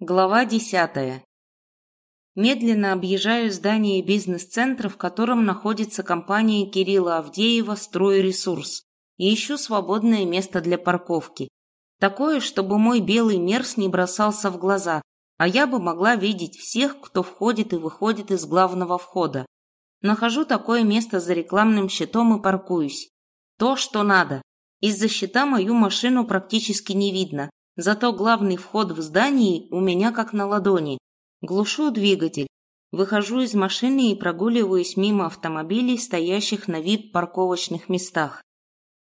Глава десятая. Медленно объезжаю здание бизнес-центра, в котором находится компания Кирилла Авдеева «Стройресурс», и ищу свободное место для парковки. Такое, чтобы мой белый мерс не бросался в глаза, а я бы могла видеть всех, кто входит и выходит из главного входа. Нахожу такое место за рекламным щитом и паркуюсь. То, что надо. Из-за щита мою машину практически не видно, Зато главный вход в здание у меня как на ладони. Глушу двигатель. Выхожу из машины и прогуливаюсь мимо автомобилей, стоящих на вип-парковочных местах.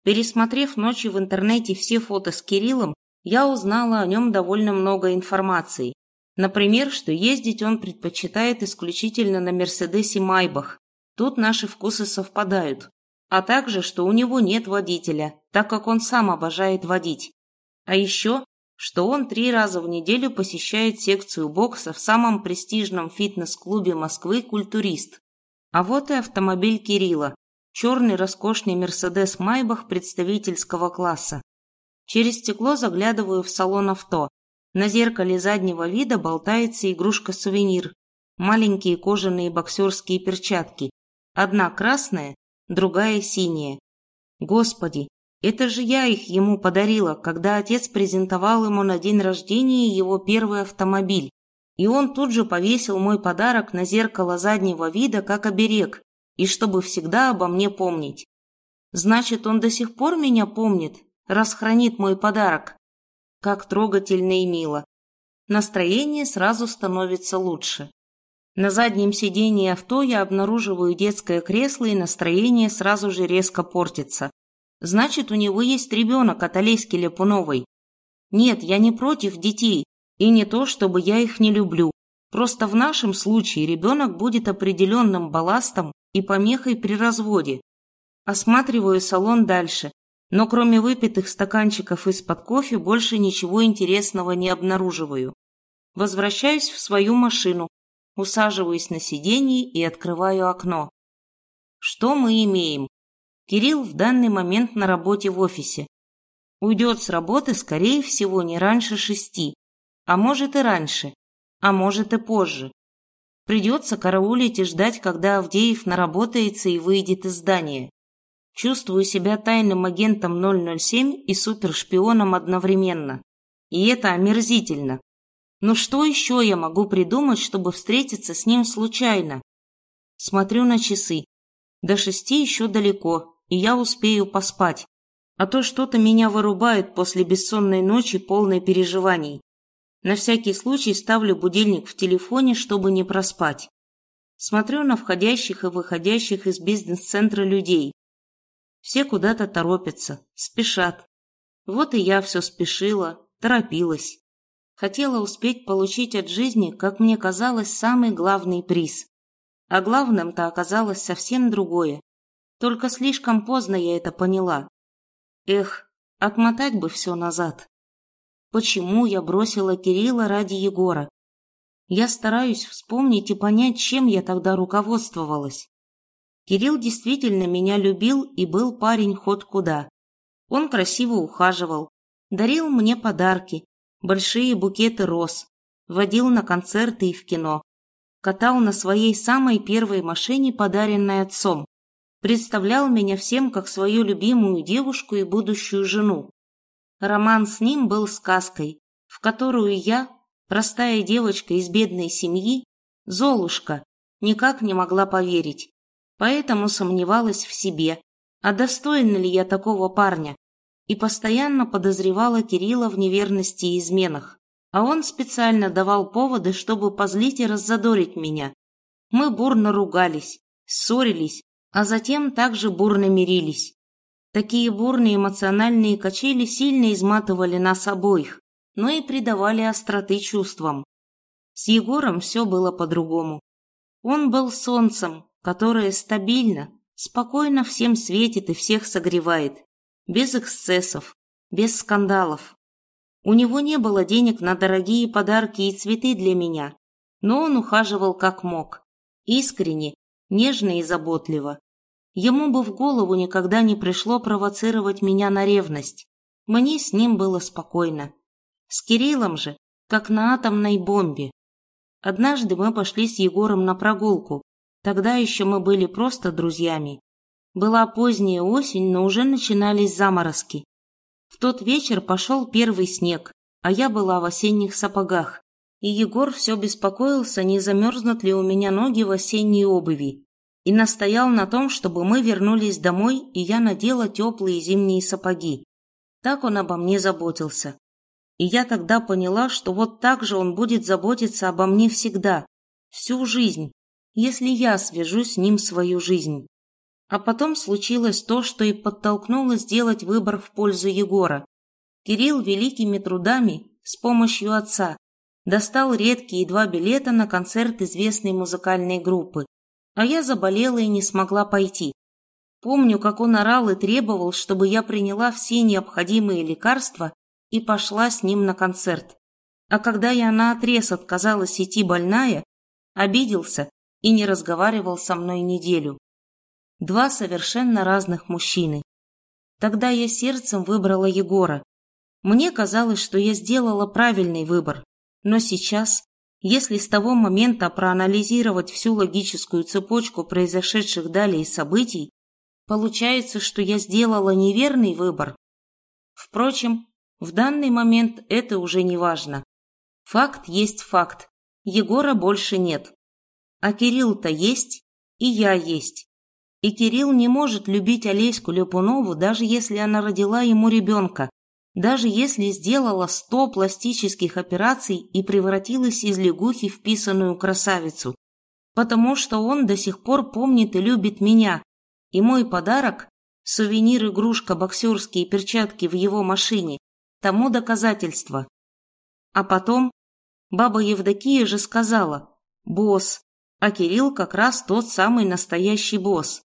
Пересмотрев ночью в интернете все фото с Кириллом, я узнала о нем довольно много информации. Например, что ездить он предпочитает исключительно на Мерседесе Майбах. Тут наши вкусы совпадают. А также, что у него нет водителя, так как он сам обожает водить. А еще, что он три раза в неделю посещает секцию бокса в самом престижном фитнес-клубе Москвы «Культурист». А вот и автомобиль Кирилла, черный роскошный Мерседес Майбах представительского класса. Через стекло заглядываю в салон авто. На зеркале заднего вида болтается игрушка-сувенир. Маленькие кожаные боксерские перчатки. Одна красная, другая синяя. Господи, это же я их ему подарила, когда отец презентовал ему на день рождения его первый автомобиль. И он тут же повесил мой подарок на зеркало заднего вида как оберег, и чтобы всегда обо мне помнить. Значит, он до сих пор меня помнит, раз мой подарок. Как трогательно и мило. Настроение сразу становится лучше. На заднем сидении авто я обнаруживаю детское кресло, и настроение сразу же резко портится. Значит, у него есть ребенок от Олеськи Ляпуновой. Нет, я не против детей, и не то, чтобы я их не люблю. Просто в нашем случае ребенок будет определенным балластом и помехой при разводе. Осматриваю салон дальше, но кроме выпитых стаканчиков из-под кофе больше ничего интересного не обнаруживаю. Возвращаюсь в свою машину, усаживаюсь на сиденье и открываю окно. Что мы имеем? Кирилл в данный момент на работе в офисе. Уйдет с работы, скорее всего, не раньше шести, а может и раньше, а может и позже. Придется караулить и ждать, когда Авдеев наработается и выйдет из здания. Чувствую себя тайным агентом 007 и супершпионом одновременно. И это омерзительно. Но что еще я могу придумать, чтобы встретиться с ним случайно? Смотрю на часы. До шести еще далеко, и я успею поспать. А то что-то меня вырубает после бессонной ночи, полной переживаний. На всякий случай ставлю будильник в телефоне, чтобы не проспать. Смотрю на входящих и выходящих из бизнес-центра людей. Все куда-то торопятся, спешат. Вот и я все спешила, торопилась. Хотела успеть получить от жизни, как мне казалось, самый главный приз. А главным-то оказалось совсем другое. Только слишком поздно я это поняла. Эх, отмотать бы все назад. Почему я бросила Кирилла ради Егора? Я стараюсь вспомнить и понять, чем я тогда руководствовалась. Кирилл действительно меня любил и был парень ход куда. Он красиво ухаживал, дарил мне подарки, большие букеты роз, водил на концерты и в кино, катал на своей самой первой машине, подаренной отцом представлял меня всем как свою любимую девушку и будущую жену. Роман с ним был сказкой, в которую я, простая девочка из бедной семьи, Золушка, никак не могла поверить, поэтому сомневалась в себе, а достойна ли я такого парня, и постоянно подозревала Кирилла в неверности и изменах, а он специально давал поводы, чтобы позлить и раззадорить меня. Мы бурно ругались, ссорились, а затем также бурно мирились. Такие бурные эмоциональные качели сильно изматывали нас обоих, но и придавали остроты чувствам. С Егором все было по-другому. Он был солнцем, которое стабильно, спокойно всем светит и всех согревает, без эксцессов, без скандалов. У него не было денег на дорогие подарки и цветы для меня, но он ухаживал как мог, искренне, нежно и заботливо. Ему бы в голову никогда не пришло провоцировать меня на ревность. Мне с ним было спокойно. С Кириллом же как на атомной бомбе. Однажды мы пошли с Егором на прогулку. Тогда еще мы были просто друзьями. Была поздняя осень, но уже начинались заморозки. В тот вечер пошел первый снег, а я была в осенних сапогах. И Егор все беспокоился, не замерзнут ли у меня ноги в осенней обуви. И настоял на том, чтобы мы вернулись домой, и я надела теплые зимние сапоги. Так он обо мне заботился. И я тогда поняла, что вот так же он будет заботиться обо мне всегда, всю жизнь, если я свяжу с ним свою жизнь. А потом случилось то, что и подтолкнуло сделать выбор в пользу Егора. Кирилл великими трудами, с помощью отца, достал редкие два билета на концерт известной музыкальной группы, а я заболела и не смогла пойти. Помню, как он орал и требовал, чтобы я приняла все необходимые лекарства и пошла с ним на концерт. А когда я наотрез отказалась идти больная, обиделся и не разговаривал со мной неделю. Два совершенно разных мужчины. Тогда я сердцем выбрала Егора. Мне казалось, что я сделала правильный выбор. Но сейчас, если с того момента проанализировать всю логическую цепочку произошедших далее событий, получается, что я сделала неверный выбор. Впрочем, в данный момент это уже не важно. Факт есть факт. Егора больше нет. А Кирилл-то есть, и я есть. И Кирилл не может любить Олеську Лепунову, даже если она родила ему ребенка, даже если сделала сто пластических операций и превратилась из лягухи в писаную красавицу. Потому что он до сих пор помнит и любит меня. И мой подарок – сувенир-игрушка боксерские перчатки в его машине тому доказательство. А потом баба Евдокия же сказала «босс», а Кирилл как раз тот самый настоящий босс.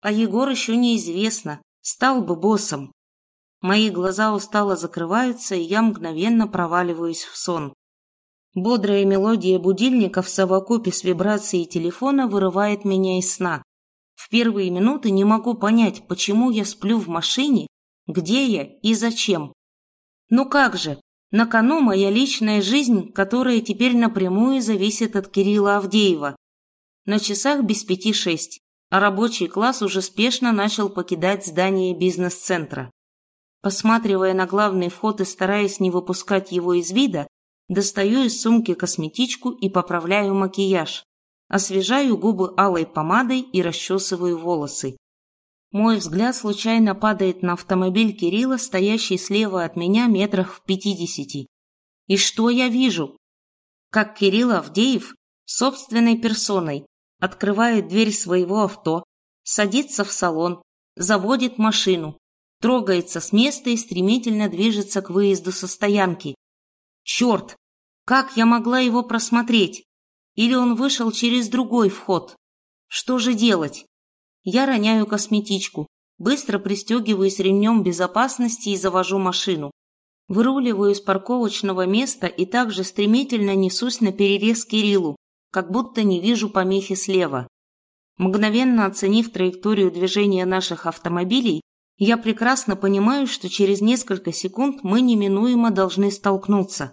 А Егор еще неизвестно, стал бы боссом. Мои глаза устало закрываются, и я мгновенно проваливаюсь в сон. Бодрая мелодия будильника в совокупе с вибрацией телефона вырывает меня из сна. В первые минуты не могу понять, почему я сплю в машине, где я и зачем. Ну как же, на кону моя личная жизнь, которая теперь напрямую зависит от Кирилла Авдеева. На часах без пяти шесть, а рабочий класс уже спешно начал покидать здание бизнес-центра. Посматривая на главный вход и стараясь не выпускать его из вида, достаю из сумки косметичку и поправляю макияж, освежаю губы алой помадой и расчесываю волосы. Мой взгляд случайно падает на автомобиль Кирилла, стоящий слева от меня метрах в пятидесяти. И что я вижу? Как Кирилл Авдеев собственной персоной открывает дверь своего авто, садится в салон, заводит машину, трогается с места и стремительно движется к выезду со стоянки. Черт! Как я могла его просмотреть? Или он вышел через другой вход? Что же делать? Я роняю косметичку, быстро пристегиваюсь ремнем безопасности и завожу машину. Выруливаю из парковочного места и также стремительно несусь на перерез Кириллу, как будто не вижу помехи слева. Мгновенно оценив траекторию движения наших автомобилей, я прекрасно понимаю, что через несколько секунд мы неминуемо должны столкнуться.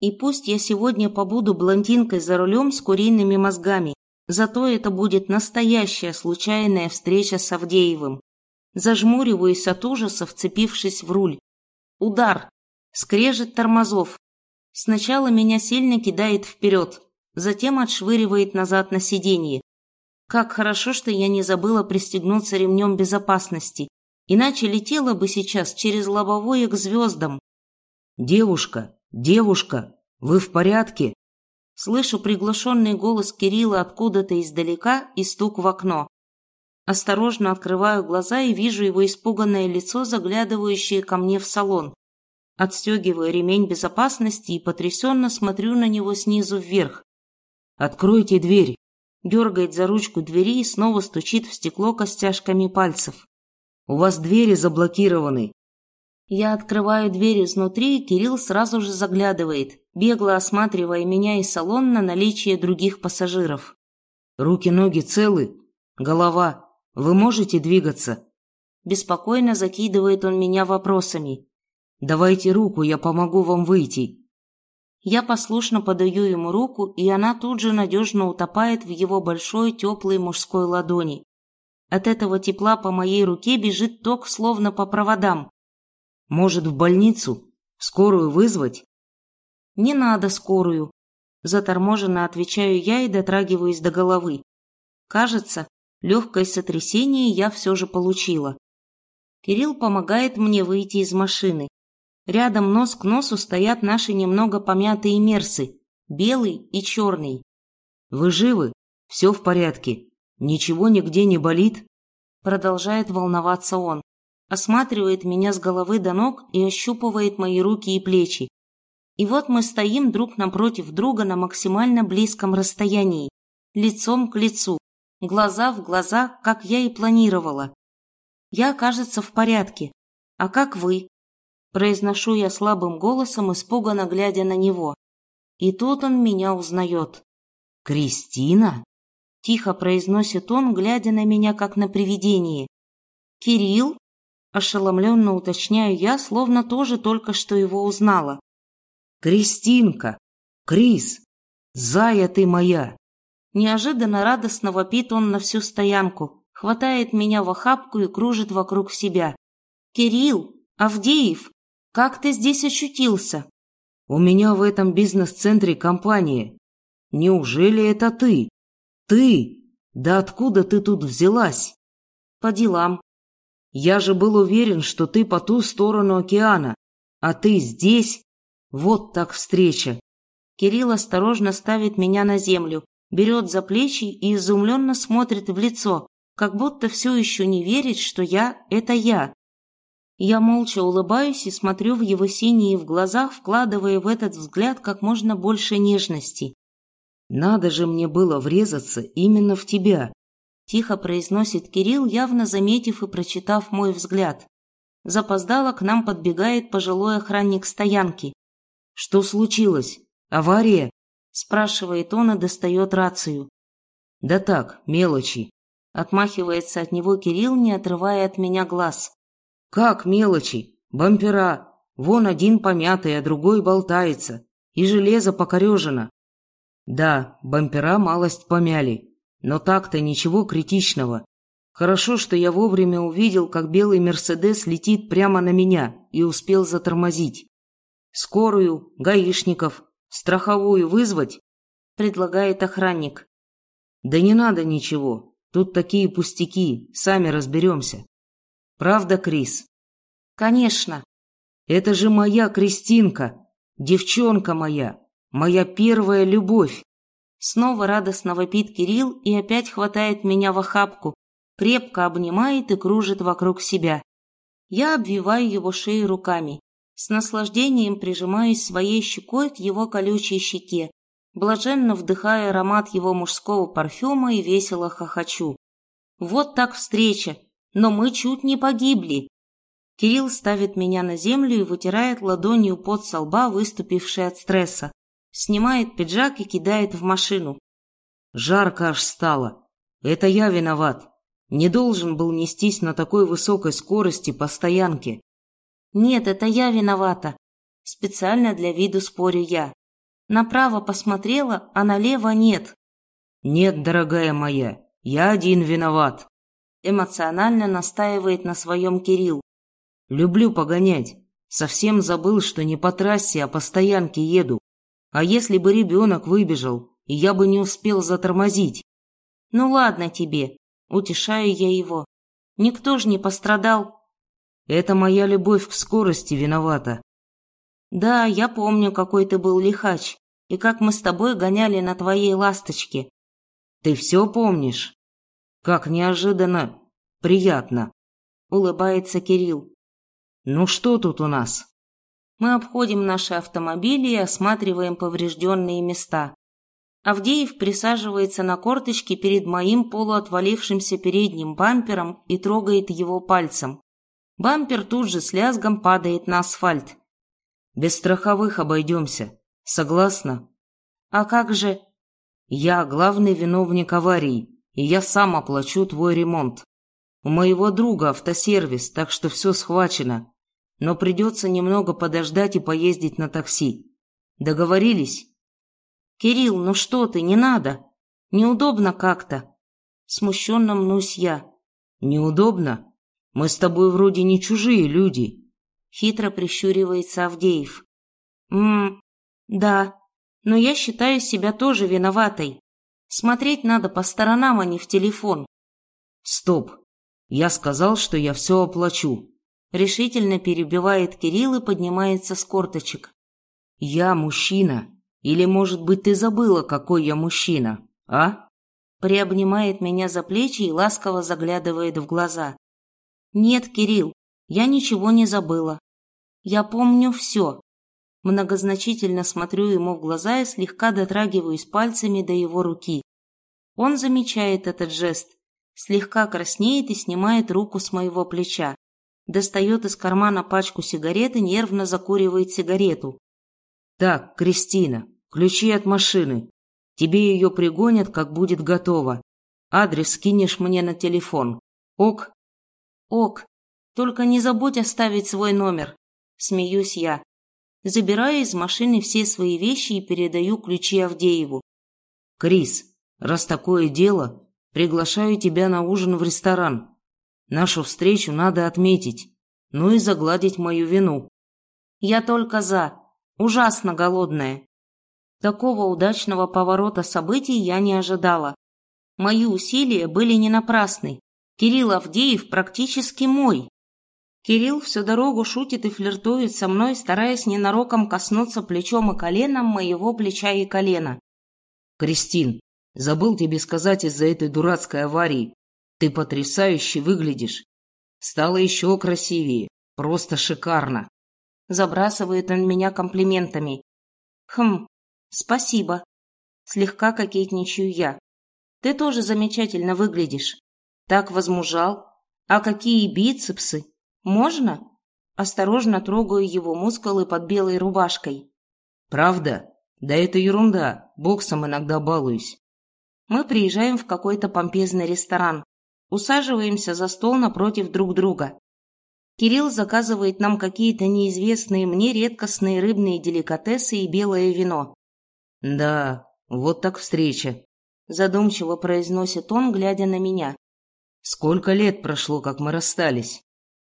И пусть я сегодня побуду блондинкой за рулем с куриными мозгами, Зато это будет настоящая случайная встреча с Авдеевым. Зажмуриваюсь от ужаса, вцепившись в руль. Удар. Скрежет тормозов. Сначала меня сильно кидает вперед, затем отшвыривает назад на сиденье. Как хорошо, что я не забыла пристегнуться ремнем безопасности, иначе летела бы сейчас через лобовое к звездам. «Девушка, девушка, вы в порядке?» Слышу приглушенный голос Кирилла откуда-то издалека и стук в окно. Осторожно открываю глаза и вижу его испуганное лицо, заглядывающее ко мне в салон. Отстегиваю ремень безопасности и потрясенно смотрю на него снизу вверх. «Откройте дверь!» Дергает за ручку двери и снова стучит в стекло костяшками пальцев. «У вас двери заблокированы!» Я открываю дверь изнутри, и Кирилл сразу же заглядывает, бегло осматривая меня и салон на наличие других пассажиров. «Руки-ноги целы? Голова? Вы можете двигаться?» Беспокойно закидывает он меня вопросами. «Давайте руку, я помогу вам выйти». Я послушно подаю ему руку, и она тут же надежно утопает в его большой теплой мужской ладони. От этого тепла по моей руке бежит ток, словно по проводам. Может, в больницу? Скорую вызвать? Не надо скорую. Заторможенно отвечаю я и дотрагиваюсь до головы. Кажется, легкое сотрясение я все же получила. Кирилл помогает мне выйти из машины. Рядом нос к носу стоят наши немного помятые мерсы, белый и черный. «Вы живы? Все в порядке? Ничего нигде не болит?» Продолжает волноваться он. Осматривает меня с головы до ног и ощупывает мои руки и плечи. И вот мы стоим друг напротив друга на максимально близком расстоянии, лицом к лицу, глаза в глаза, как я и планировала. Я, кажется, в порядке. А как вы? Произношу я слабым голосом, испуганно глядя на него. И тут он меня узнает. «Кристина?» Тихо произносит он, глядя на меня, как на привидение. «Кирилл?» Ошеломленно уточняю я, словно тоже только что его узнала. «Кристинка! Крис! Зая ты моя!» Неожиданно радостно вопит он на всю стоянку, хватает меня в охапку и кружит вокруг себя. «Кирилл! Авдеев! Как ты здесь очутился?» «У меня в этом бизнес-центре компания. Неужели это ты? Ты? Да откуда ты тут взялась?» «По делам». «Я же был уверен, что ты по ту сторону океана, а ты здесь? Вот так встреча!» Кирилл осторожно ставит меня на землю, берет за плечи и изумленно смотрит в лицо, как будто все еще не верит, что я – это я. Я молча улыбаюсь и смотрю в его синие в глазах, вкладывая в этот взгляд как можно больше нежности. «Надо же мне было врезаться именно в тебя», – тихо произносит Кирилл, явно заметив и прочитав мой взгляд. Запоздало к нам подбегает пожилой охранник стоянки. «Что случилось? Авария?» – спрашивает он и достает рацию. «Да так, мелочи», – отмахивается от него Кирилл, не отрывая от меня глаз. Как мелочи? Бампера. Вон один помятый, а другой болтается. И железо покорежено. Да, бампера малость помяли. Но так-то ничего критичного. Хорошо, что я вовремя увидел, как белый «Мерседес» летит прямо на меня и успел затормозить. «Скорую, гаишников, страховую вызвать?» – предлагает охранник. «Да не надо ничего. Тут такие пустяки, сами разберемся. Правда, Крис? Конечно. Это же моя Кристинка, девчонка моя, моя первая любовь. Снова радостно вопит Кирилл и опять хватает меня в охапку, крепко обнимает и кружит вокруг себя. Я обвиваю его шею руками, с наслаждением прижимаюсь своей щекой к его колючей щеке, блаженно вдыхая аромат его мужского парфюма и весело хохочу. Вот так встреча, но мы чуть не погибли. Кирилл ставит меня на землю и вытирает ладонью под со лба, выступивший от стресса. Снимает пиджак и кидает в машину. Жарко аж стало. Это я виноват. Не должен был нестись на такой высокой скорости по стоянке. Нет, это я виновата. Специально для виду спорю я. Направо посмотрела, а налево нет. Нет, дорогая моя, я один виноват эмоционально настаивает на своем Кирилл. «Люблю погонять. Совсем забыл, что не по трассе, а по стоянке еду. А если бы ребенок выбежал, я бы не успел затормозить?» «Ну ладно тебе», — утешаю я его. «Никто ж не пострадал». «Это моя любовь к скорости виновата». «Да, я помню, какой ты был лихач, и как мы с тобой гоняли на твоей ласточке». «Ты все помнишь?» Как неожиданно приятно, улыбается Кирилл. Ну что тут у нас? Мы обходим наши автомобили и осматриваем поврежденные места. Авдеев присаживается на корточки перед моим полуотвалившимся передним бампером и трогает его пальцем. Бампер тут же с лязгом падает на асфальт. Без страховых обойдемся. Согласна? А как же? Я главный виновник аварии и я сам оплачу твой ремонт. У моего друга автосервис, так что все схвачено, но придется немного подождать и поездить на такси. Договорились? Кирилл, ну что ты, не надо. Неудобно как-то. Смущенно мнусь я. Неудобно? Мы с тобой вроде не чужие люди. Хитро прищуривается Авдеев. Мм, да, но я считаю себя тоже виноватой. Смотреть надо по сторонам, а не в телефон. Стоп. Я сказал, что я все оплачу. Решительно перебивает Кирилл и поднимается с корточек. Я мужчина. Или, может быть, ты забыла, какой я мужчина, а? Приобнимает меня за плечи и ласково заглядывает в глаза. Нет, Кирилл, я ничего не забыла. Я помню все. Многозначительно смотрю ему в глаза и слегка дотрагиваюсь пальцами до его руки. Он замечает этот жест, слегка краснеет и снимает руку с моего плеча. Достает из кармана пачку сигарет и нервно закуривает сигарету. «Так, Кристина, ключи от машины. Тебе ее пригонят, как будет готово. Адрес скинешь мне на телефон. Ок?» «Ок. Только не забудь оставить свой номер». Смеюсь я. Забираю из машины все свои вещи и передаю ключи Авдееву. «Крис, раз такое дело, приглашаю тебя на ужин в ресторан. Нашу встречу надо отметить, ну и загладить мою вину». «Я только за. Ужасно голодная». Такого удачного поворота событий я не ожидала. Мои усилия были не напрасны. Кирилл Авдеев практически мой. Кирилл всю дорогу шутит и флиртует со мной, стараясь ненароком коснуться плечом и коленом моего плеча и колена. «Кристин, забыл тебе сказать из-за этой дурацкой аварии. Ты потрясающе выглядишь. Стало еще красивее. Просто шикарно». Забрасывает он меня комплиментами. «Хм, спасибо». Слегка кокетничаю я. «Ты тоже замечательно выглядишь. Так возмужал. А какие бицепсы!» «Можно?» Осторожно трогаю его мускулы под белой рубашкой. «Правда? Да это ерунда. Боксом иногда балуюсь». Мы приезжаем в какой-то помпезный ресторан. Усаживаемся за стол напротив друг друга. Кирилл заказывает нам какие-то неизвестные мне редкостные рыбные деликатесы и белое вино. «Да, вот так встреча», – задумчиво произносит он, глядя на меня. «Сколько лет прошло, как мы расстались?»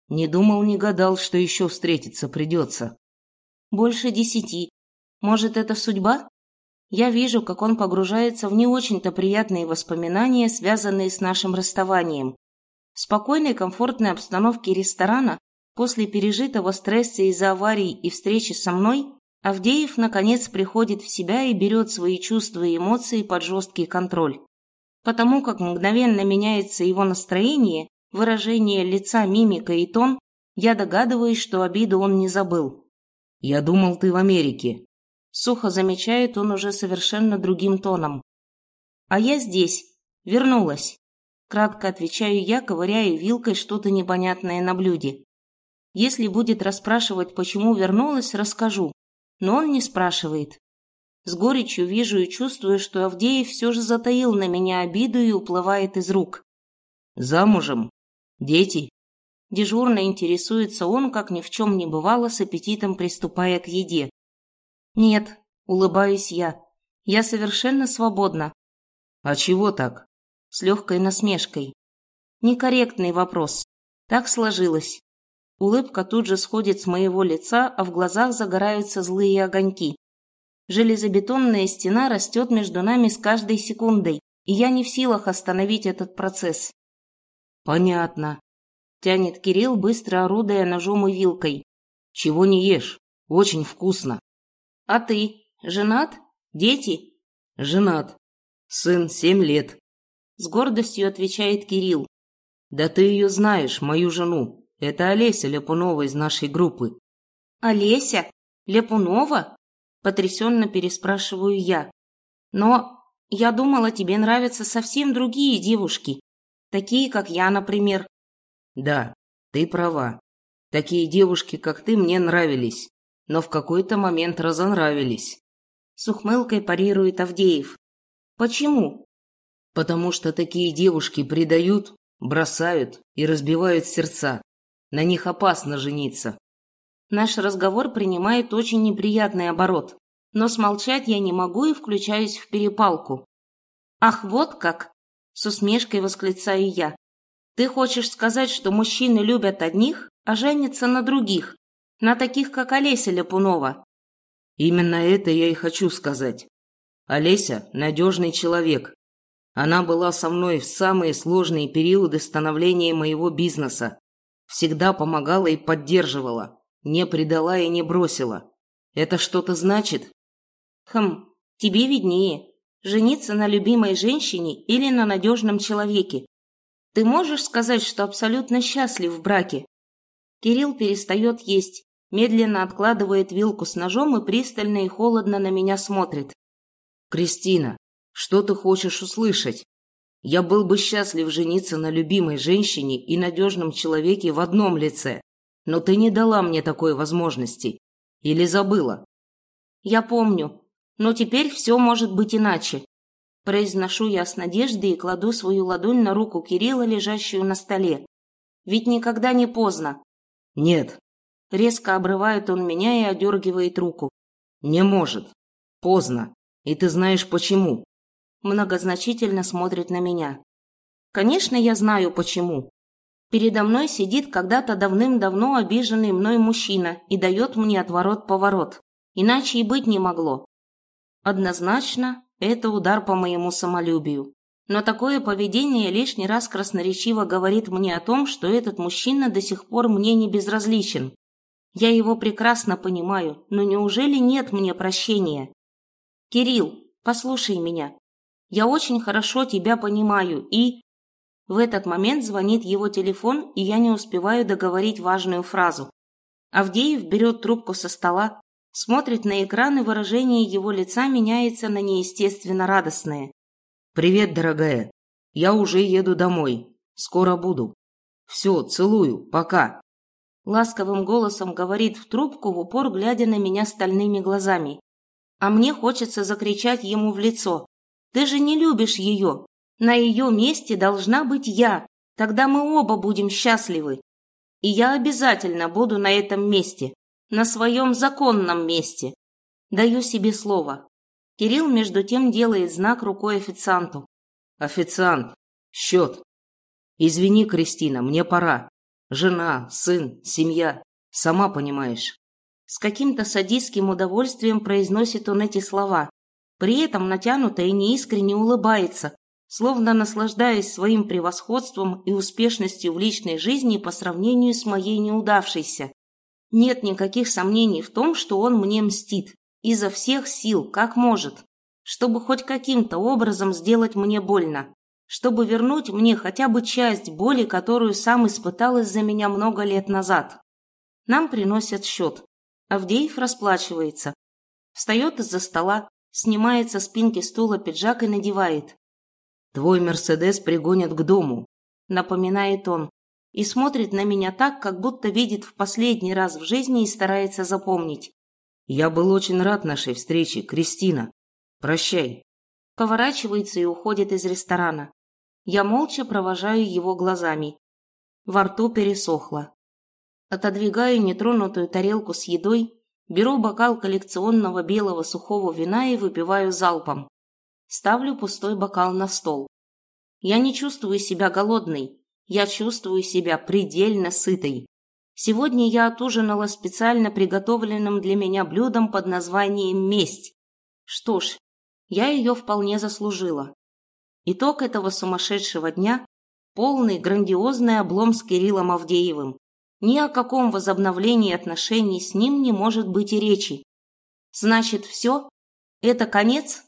Не думал, не гадал, что еще встретиться придется. Больше десяти. Может, это судьба? Я вижу, как он погружается в не очень-то приятные воспоминания, связанные с нашим расставанием. В спокойной, комфортной обстановке ресторана, после пережитого стресса из-за аварии и встречи со мной, Авдеев, наконец, приходит в себя и берет свои чувства и эмоции под жесткий контроль. Потому как мгновенно меняется его настроение, выражение лица, мимика и тон, я догадываюсь, что обиду он не забыл. «Я думал, ты в Америке». Сухо замечает он уже совершенно другим тоном. «А я здесь. Вернулась». Кратко отвечаю я, ковыряя вилкой что-то непонятное на блюде. Если будет расспрашивать, почему вернулась, расскажу. Но он не спрашивает. С горечью вижу и чувствую, что Авдеев все же затаил на меня обиду и уплывает из рук. «Замужем?» Дети?» Дежурно интересуется он, как ни в чем не бывало, с аппетитом приступая к еде. «Нет», — улыбаюсь я, — «я совершенно свободна». «А чего так?» С легкой насмешкой. Некорректный вопрос. Так сложилось. Улыбка тут же сходит с моего лица, а в глазах загораются злые огоньки. Железобетонная стена растет между нами с каждой секундой, и я не в силах остановить этот процесс. «Понятно», – тянет Кирилл, быстро орудуя ножом и вилкой. «Чего не ешь? Очень вкусно». «А ты? Женат? Дети?» «Женат. Сын семь лет». С гордостью отвечает Кирилл. «Да ты ее знаешь, мою жену. Это Олеся Ляпунова из нашей группы». «Олеся? Ляпунова?» Потрясенно переспрашиваю я. «Но я думала, тебе нравятся совсем другие девушки. Такие, как я, например. Да, ты права. Такие девушки, как ты, мне нравились, но в какой-то момент разонравились. С ухмылкой парирует Авдеев. Почему? Потому что такие девушки предают, бросают и разбивают сердца. На них опасно жениться. Наш разговор принимает очень неприятный оборот. Но смолчать я не могу и включаюсь в перепалку. «Ах, вот как!» — с усмешкой восклицаю я. «Ты хочешь сказать, что мужчины любят одних, а женятся на других, на таких, как Олеся Ляпунова?» «Именно это я и хочу сказать. Олеся – надежный человек. Она была со мной в самые сложные периоды становления моего бизнеса. Всегда помогала и поддерживала, не предала и не бросила. Это что-то значит?» «Хм, тебе виднее. Жениться на любимой женщине или на надежном человеке. Ты можешь сказать, что абсолютно счастлив в браке?» Кирилл перестает есть, медленно откладывает вилку с ножом и пристально и холодно на меня смотрит. «Кристина, что ты хочешь услышать? Я был бы счастлив жениться на любимой женщине и надежном человеке в одном лице, но ты не дала мне такой возможности. Или забыла?» «Я помню, но теперь все может быть иначе. Произношу я с надеждой и кладу свою ладонь на руку Кирилла, лежащую на столе. Ведь никогда не поздно. Нет. Резко обрывает он меня и одергивает руку. Не может. Поздно. И ты знаешь почему. Многозначительно смотрит на меня. Конечно, я знаю почему. Передо мной сидит когда-то давным-давно обиженный мной мужчина и дает мне отворот-поворот. Иначе и быть не могло. Однозначно, это удар по моему самолюбию. Но такое поведение лишний раз красноречиво говорит мне о том, что этот мужчина до сих пор мне не безразличен. Я его прекрасно понимаю, но неужели нет мне прощения? Кирилл, послушай меня. Я очень хорошо тебя понимаю и... В этот момент звонит его телефон, и я не успеваю договорить важную фразу. Авдеев берет трубку со стола, Смотрит на экран, и выражение его лица меняется на неестественно радостное. «Привет, дорогая. Я уже еду домой. Скоро буду. Все, целую. Пока». Ласковым голосом говорит в трубку, в упор глядя на меня стальными глазами. А мне хочется закричать ему в лицо. «Ты же не любишь ее. На ее месте должна быть я. Тогда мы оба будем счастливы. И я обязательно буду на этом месте на своем законном месте. Даю себе слово. Кирилл между тем делает знак рукой официанту. Официант, счет. Извини, Кристина, мне пора. Жена, сын, семья. Сама понимаешь. С каким-то садистским удовольствием произносит он эти слова. При этом натянуто и неискренне улыбается, словно наслаждаясь своим превосходством и успешностью в личной жизни по сравнению с моей неудавшейся. Нет никаких сомнений в том, что он мне мстит. Изо всех сил, как может. Чтобы хоть каким-то образом сделать мне больно. Чтобы вернуть мне хотя бы часть боли, которую сам испытал из-за меня много лет назад. Нам приносят счет. Авдеев расплачивается. Встает из-за стола, снимает со спинки стула пиджак и надевает. «Твой Мерседес пригонят к дому», — напоминает он и смотрит на меня так, как будто видит в последний раз в жизни и старается запомнить. «Я был очень рад нашей встрече, Кристина. Прощай». Поворачивается и уходит из ресторана. Я молча провожаю его глазами. Во рту пересохло. Отодвигаю нетронутую тарелку с едой, беру бокал коллекционного белого сухого вина и выпиваю залпом. Ставлю пустой бокал на стол. Я не чувствую себя голодной, я чувствую себя предельно сытой. Сегодня я отужинала специально приготовленным для меня блюдом под названием «Месть». Что ж, я ее вполне заслужила. Итог этого сумасшедшего дня – полный грандиозный облом с Кириллом Авдеевым. Ни о каком возобновлении отношений с ним не может быть и речи. Значит, все? Это конец?